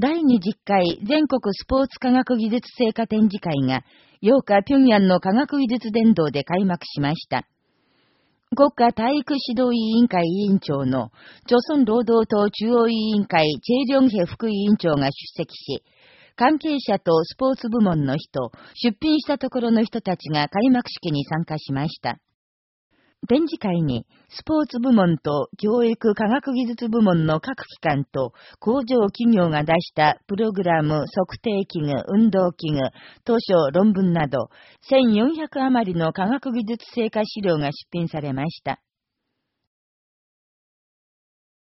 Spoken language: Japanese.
第20回全国スポーツ科学技術成果展示会が8日平壌の科学技術伝道で開幕しました。国家体育指導委員会委員長の、朝鮮労働党中央委員会チェイリョンヘ副委員長が出席し、関係者とスポーツ部門の人、出品したところの人たちが開幕式に参加しました。展示会に、スポーツ部門と教育科学技術部門の各機関と工場企業が出したプログラム、測定器具、運動器具、図書、論文など、1400余りの科学技術成果資料が出品されました。